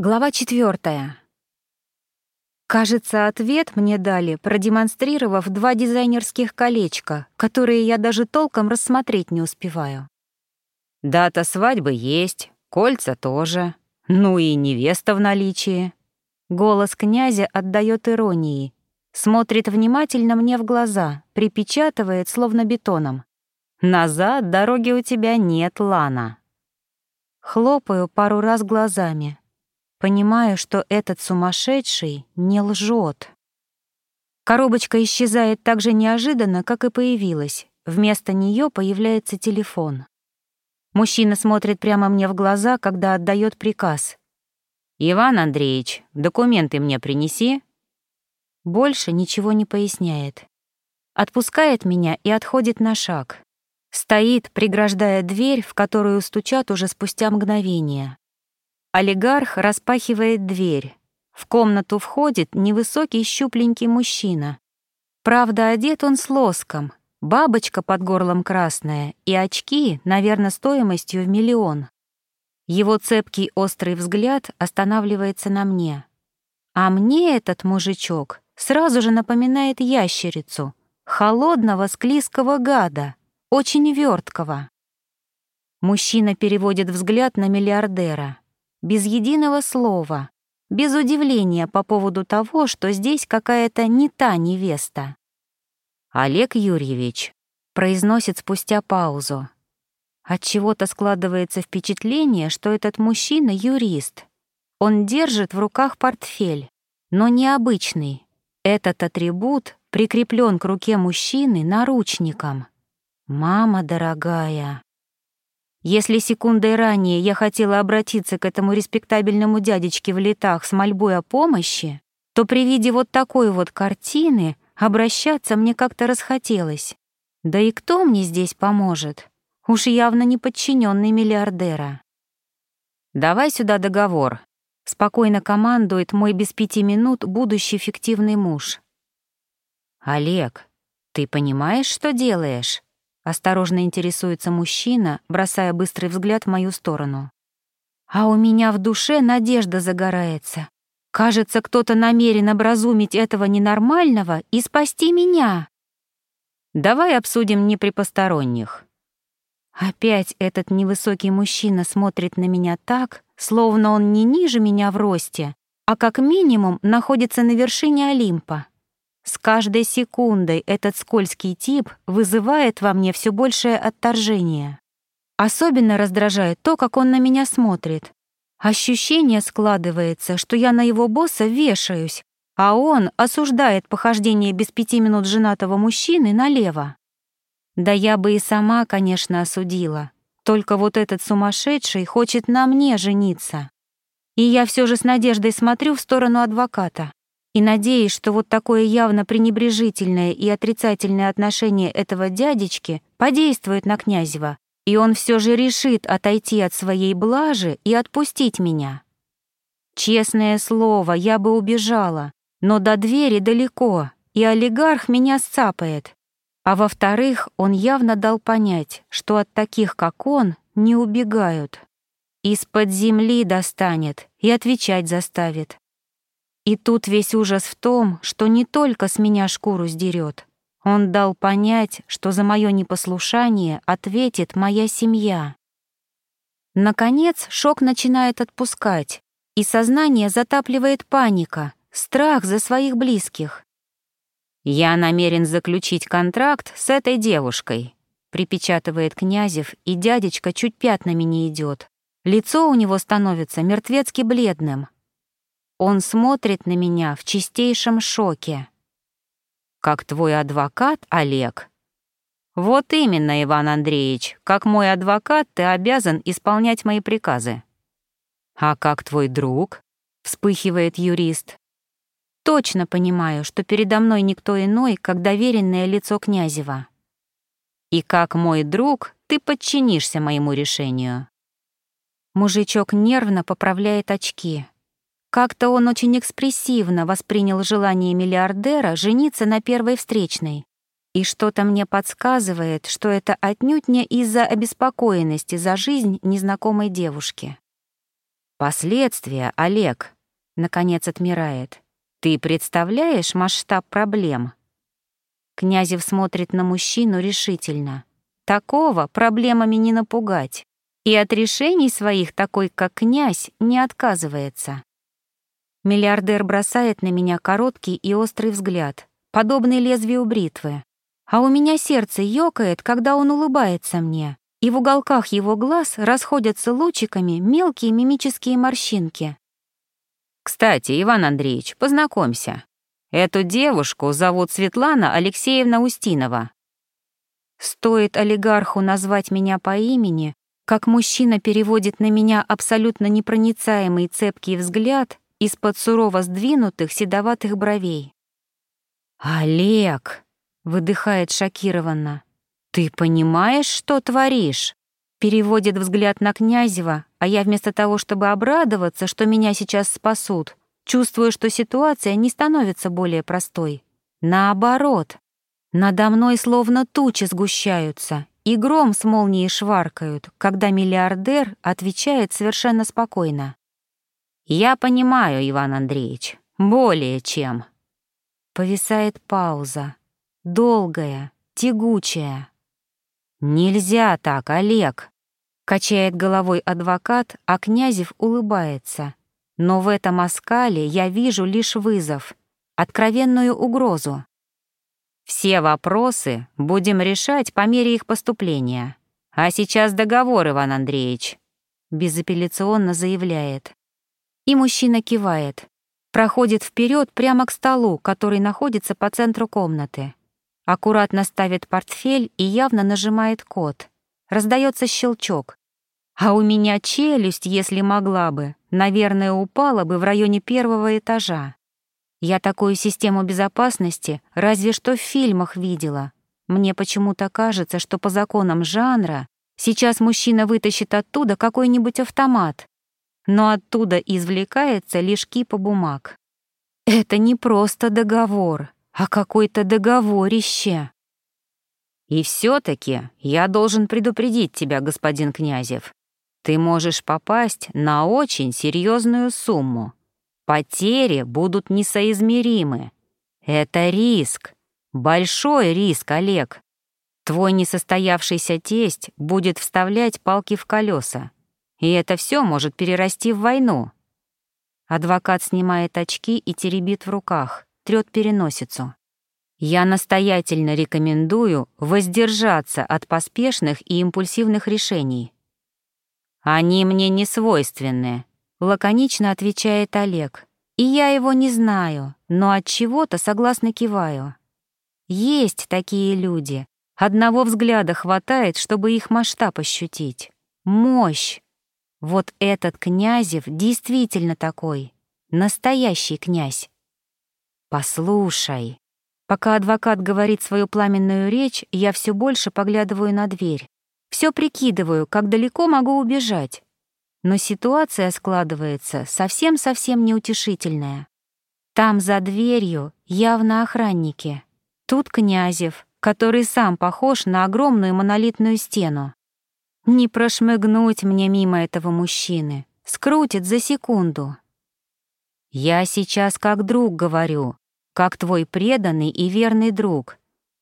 Глава четвертая. Кажется, ответ мне дали, продемонстрировав два дизайнерских колечка, которые я даже толком рассмотреть не успеваю. Дата свадьбы есть, кольца тоже. Ну и невеста в наличии. Голос князя отдает иронии. Смотрит внимательно мне в глаза, припечатывает, словно бетоном. «Назад дороги у тебя нет, Лана». Хлопаю пару раз глазами, понимая, что этот сумасшедший не лжет. Коробочка исчезает так же неожиданно, как и появилась. Вместо нее появляется телефон. Мужчина смотрит прямо мне в глаза, когда отдает приказ. «Иван Андреевич, документы мне принеси». Больше ничего не поясняет. Отпускает меня и отходит на шаг. Стоит, преграждая дверь, в которую стучат уже спустя мгновение. Олигарх распахивает дверь. В комнату входит невысокий щупленький мужчина. Правда, одет он с лоском, бабочка под горлом красная и очки, наверное, стоимостью в миллион. Его цепкий острый взгляд останавливается на мне. А мне этот мужичок сразу же напоминает ящерицу, холодного склизкого гада, очень верткого. Мужчина переводит взгляд на миллиардера без единого слова, без удивления по поводу того, что здесь какая-то не та невеста. «Олег Юрьевич», — произносит спустя паузу. От чего то складывается впечатление, что этот мужчина — юрист. Он держит в руках портфель, но необычный. Этот атрибут прикреплен к руке мужчины наручником. «Мама дорогая». Если секундой ранее я хотела обратиться к этому респектабельному дядечке в летах с мольбой о помощи, то при виде вот такой вот картины обращаться мне как-то расхотелось. Да и кто мне здесь поможет? Уж явно не подчиненный миллиардера. «Давай сюда договор», — спокойно командует мой без пяти минут будущий фиктивный муж. «Олег, ты понимаешь, что делаешь?» Осторожно интересуется мужчина, бросая быстрый взгляд в мою сторону. А у меня в душе надежда загорается. Кажется, кто-то намерен образумить этого ненормального и спасти меня. Давай обсудим не при посторонних. Опять этот невысокий мужчина смотрит на меня так, словно он не ниже меня в росте, а как минимум находится на вершине Олимпа. С каждой секундой этот скользкий тип вызывает во мне все большее отторжение. Особенно раздражает то, как он на меня смотрит. Ощущение складывается, что я на его босса вешаюсь, а он осуждает похождение без пяти минут женатого мужчины налево. Да я бы и сама, конечно, осудила. Только вот этот сумасшедший хочет на мне жениться. И я все же с надеждой смотрю в сторону адвоката и надеюсь, что вот такое явно пренебрежительное и отрицательное отношение этого дядечки подействует на Князева, и он все же решит отойти от своей блажи и отпустить меня. Честное слово, я бы убежала, но до двери далеко, и олигарх меня сцапает. А во-вторых, он явно дал понять, что от таких, как он, не убегают. Из-под земли достанет и отвечать заставит. И тут весь ужас в том, что не только с меня шкуру сдерет. Он дал понять, что за мое непослушание ответит моя семья. Наконец шок начинает отпускать, и сознание затапливает паника, страх за своих близких. «Я намерен заключить контракт с этой девушкой», — припечатывает Князев, и дядечка чуть пятнами не идет. Лицо у него становится мертвецки бледным, он смотрит на меня в чистейшем шоке. «Как твой адвокат, Олег?» «Вот именно, Иван Андреевич, как мой адвокат ты обязан исполнять мои приказы». «А как твой друг?» — вспыхивает юрист. «Точно понимаю, что передо мной никто иной, как доверенное лицо Князева. И как мой друг ты подчинишься моему решению». Мужичок нервно поправляет очки. Как-то он очень экспрессивно воспринял желание миллиардера жениться на первой встречной. И что-то мне подсказывает, что это отнюдь не из-за обеспокоенности за жизнь незнакомой девушки. Последствия, Олег, наконец отмирает. Ты представляешь масштаб проблем? Князев смотрит на мужчину решительно. Такого проблемами не напугать. И от решений своих такой, как князь, не отказывается. Миллиардер бросает на меня короткий и острый взгляд, подобный лезвию бритвы. А у меня сердце ёкает, когда он улыбается мне, и в уголках его глаз расходятся лучиками мелкие мимические морщинки. «Кстати, Иван Андреевич, познакомься. Эту девушку зовут Светлана Алексеевна Устинова». Стоит олигарху назвать меня по имени, как мужчина переводит на меня абсолютно непроницаемый цепкий взгляд из-под сурово сдвинутых седоватых бровей. «Олег!» — выдыхает шокированно. «Ты понимаешь, что творишь?» Переводит взгляд на Князева, а я вместо того, чтобы обрадоваться, что меня сейчас спасут, чувствую, что ситуация не становится более простой. Наоборот, надо мной словно тучи сгущаются, и гром с молнией шваркают, когда миллиардер отвечает совершенно спокойно. «Я понимаю, Иван Андреевич, более чем». Повисает пауза, долгая, тягучая. «Нельзя так, Олег!» — качает головой адвокат, а Князев улыбается. Но в этом оскале я вижу лишь вызов, откровенную угрозу. Все вопросы будем решать по мере их поступления. А сейчас договор, Иван Андреевич», — безапелляционно заявляет. И мужчина кивает, проходит вперед прямо к столу, который находится по центру комнаты. Аккуратно ставит портфель и явно нажимает код. Раздается щелчок. А у меня челюсть, если могла бы, наверное, упала бы в районе первого этажа. Я такую систему безопасности разве что в фильмах видела. Мне почему-то кажется, что по законам жанра сейчас мужчина вытащит оттуда какой-нибудь автомат, но оттуда извлекается лишь кипа бумаг. Это не просто договор, а какой-то договорище. И все таки я должен предупредить тебя, господин Князев. Ты можешь попасть на очень серьезную сумму. Потери будут несоизмеримы. Это риск. Большой риск, Олег. Твой несостоявшийся тесть будет вставлять палки в колеса. И это все может перерасти в войну. Адвокат снимает очки и теребит в руках, трёт переносицу. Я настоятельно рекомендую воздержаться от поспешных и импульсивных решений. Они мне не свойственны, Лаконично отвечает Олег. И я его не знаю, но от чего-то согласно киваю. Есть такие люди. Одного взгляда хватает, чтобы их масштаб ощутить. Мощь. Вот этот Князев действительно такой. Настоящий князь. Послушай. Пока адвокат говорит свою пламенную речь, я все больше поглядываю на дверь. Все прикидываю, как далеко могу убежать. Но ситуация складывается совсем-совсем неутешительная. Там за дверью явно охранники. Тут Князев, который сам похож на огромную монолитную стену. Не прошмыгнуть мне мимо этого мужчины. Скрутит за секунду. Я сейчас как друг говорю, как твой преданный и верный друг.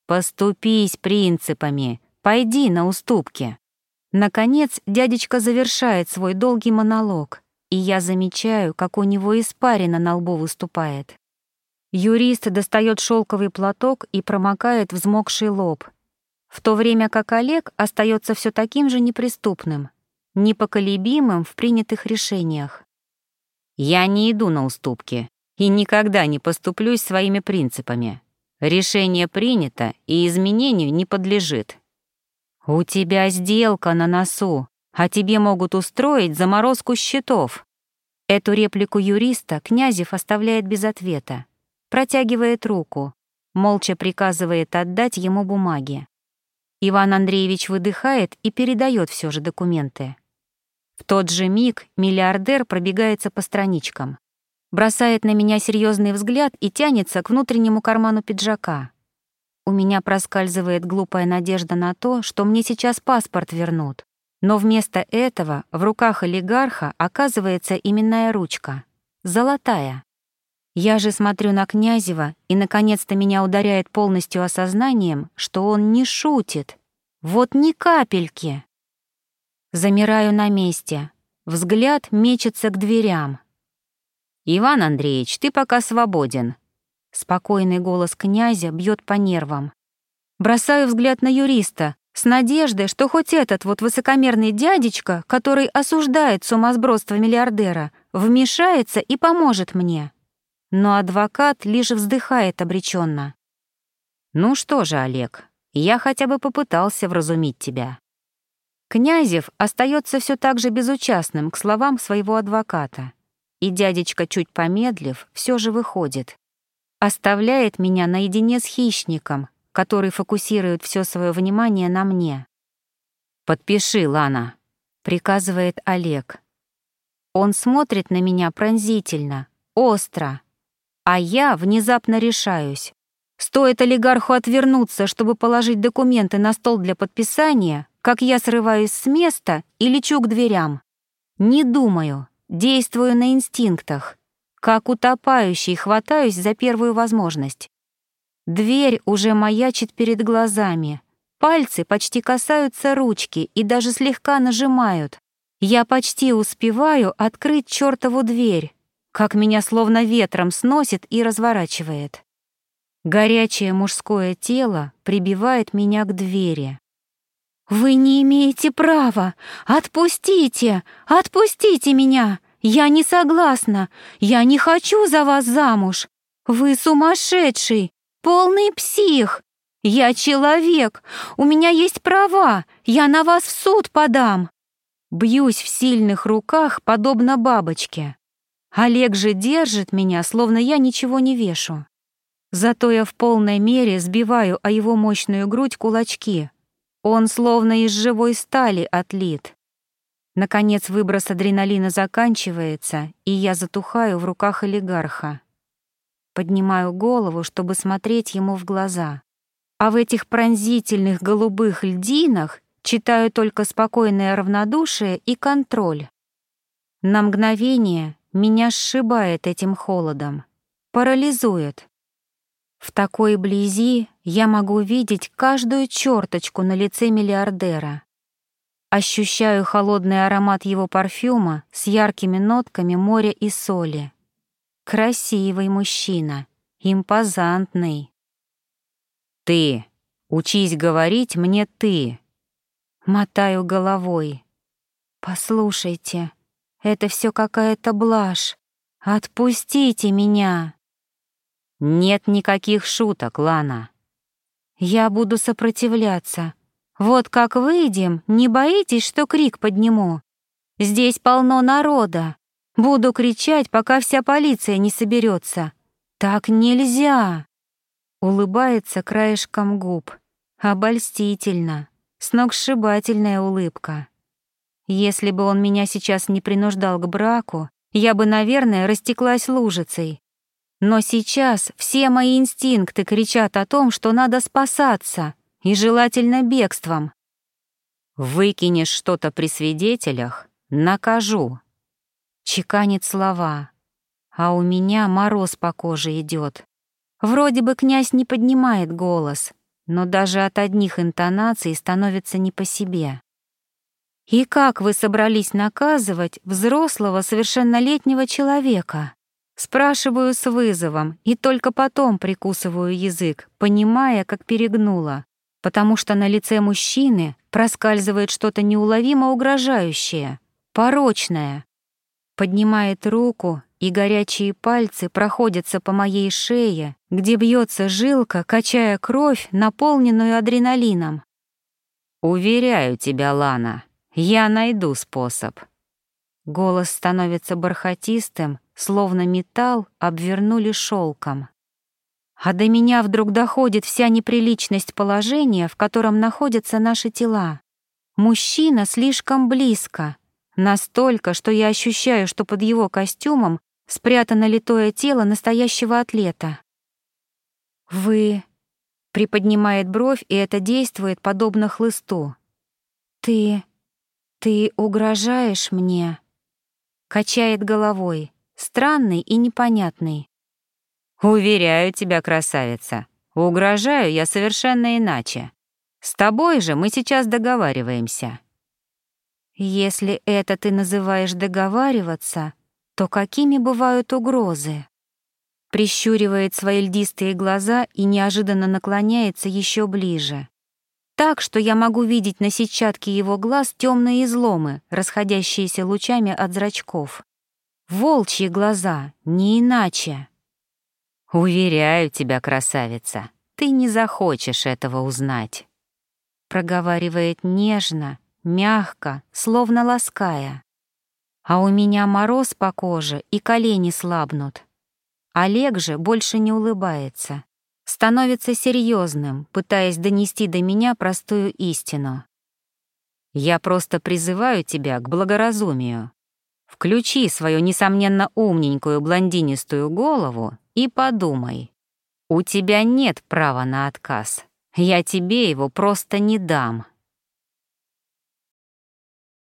Поступись принципами, пойди на уступки. Наконец, дядечка завершает свой долгий монолог, и я замечаю, как у него испарина на лбу выступает. Юрист достает шелковый платок и промокает взмокший лоб, в то время как Олег остается все таким же неприступным, непоколебимым в принятых решениях. «Я не иду на уступки и никогда не поступлюсь своими принципами. Решение принято и изменению не подлежит», «У тебя сделка на носу, а тебе могут устроить заморозку счетов». Эту реплику юриста Князев оставляет без ответа. Протягивает руку, молча приказывает отдать ему бумаги. Иван Андреевич выдыхает и передает все же документы. В тот же миг миллиардер пробегается по страничкам, бросает на меня серьезный взгляд и тянется к внутреннему карману пиджака. У меня проскальзывает глупая надежда на то, что мне сейчас паспорт вернут. Но вместо этого в руках олигарха оказывается именная ручка. Золотая. Я же смотрю на Князева, и наконец-то меня ударяет полностью осознанием, что он не шутит. Вот ни капельки. Замираю на месте. Взгляд мечется к дверям. «Иван Андреевич, ты пока свободен». Спокойный голос князя бьет по нервам. Бросаю взгляд на юриста, с надеждой, что хоть этот вот высокомерный дядечка, который осуждает сумасбродство миллиардера, вмешается и поможет мне но адвокат лишь вздыхает обреченно. «Ну что же, Олег, я хотя бы попытался вразумить тебя». Князев остается все так же безучастным к словам своего адвоката, и дядечка, чуть помедлив, все же выходит. Оставляет меня наедине с хищником, который фокусирует все свое внимание на мне. «Подпиши, Лана», — приказывает Олег. Он смотрит на меня пронзительно, остро, а я внезапно решаюсь. Стоит олигарху отвернуться, чтобы положить документы на стол для подписания, как я срываюсь с места и лечу к дверям. Не думаю, действую на инстинктах. Как утопающий хватаюсь за первую возможность. Дверь уже маячит перед глазами. Пальцы почти касаются ручки и даже слегка нажимают. Я почти успеваю открыть чертову дверь, как меня словно ветром сносит и разворачивает. Горячее мужское тело прибивает меня к двери. «Вы не имеете права! Отпустите! Отпустите меня! Я не согласна! Я не хочу за вас замуж! Вы сумасшедший! Полный псих! Я человек! У меня есть права! Я на вас в суд подам!» Бьюсь в сильных руках, подобно бабочке. Олег же держит меня, словно я ничего не вешу. Зато я в полной мере сбиваю о его мощную грудь кулачки. Он словно из живой стали отлит. Наконец выброс адреналина заканчивается, и я затухаю в руках олигарха. Поднимаю голову, чтобы смотреть ему в глаза. А в этих пронзительных голубых льдинах читаю только спокойное равнодушие и контроль. На мгновение меня сшибает этим холодом, парализует. В такой близи я могу видеть каждую черточку на лице миллиардера. Ощущаю холодный аромат его парфюма с яркими нотками моря и соли. Красивый мужчина, импозантный. «Ты, учись говорить мне ты!» Мотаю головой. «Послушайте, это все какая-то блажь. Отпустите меня. Нет никаких шуток, Лана. Я буду сопротивляться. Вот как выйдем, не боитесь, что крик подниму? Здесь полно народа. Буду кричать, пока вся полиция не соберется. Так нельзя. Улыбается краешком губ. Обольстительно. Сногсшибательная улыбка. Если бы он меня сейчас не принуждал к браку, я бы, наверное, растеклась лужицей. Но сейчас все мои инстинкты кричат о том, что надо спасаться, и желательно бегством. «Выкинешь что-то при свидетелях — накажу», — чеканит слова. А у меня мороз по коже идет. Вроде бы князь не поднимает голос, но даже от одних интонаций становится не по себе. «И как вы собрались наказывать взрослого совершеннолетнего человека?» Спрашиваю с вызовом и только потом прикусываю язык, понимая, как перегнула, потому что на лице мужчины проскальзывает что-то неуловимо угрожающее, порочное. Поднимает руку, и горячие пальцы проходятся по моей шее, где бьется жилка, качая кровь, наполненную адреналином. «Уверяю тебя, Лана, я найду способ. Голос становится бархатистым, словно металл обвернули шелком. А до меня вдруг доходит вся неприличность положения, в котором находятся наши тела. Мужчина слишком близко, настолько, что я ощущаю, что под его костюмом спрятано литое тело настоящего атлета. «Вы...» — приподнимает бровь, и это действует подобно хлысту. «Ты...» «Ты угрожаешь мне?» Качает головой, странный и непонятный. «Уверяю тебя, красавица, угрожаю я совершенно иначе. С тобой же мы сейчас договариваемся». «Если это ты называешь договариваться, то какими бывают угрозы?» Прищуривает свои льдистые глаза и неожиданно наклоняется еще ближе. Так, что я могу видеть на сетчатке его глаз темные изломы, расходящиеся лучами от зрачков. Волчьи глаза, не иначе. «Уверяю тебя, красавица, ты не захочешь этого узнать», — проговаривает нежно, мягко, словно лаская. А у меня мороз по коже и колени слабнут. Олег же больше не улыбается. Становится серьезным, пытаясь донести до меня простую истину. Я просто призываю тебя к благоразумию. Включи свою, несомненно, умненькую блондинистую голову и подумай. У тебя нет права на отказ. Я тебе его просто не дам.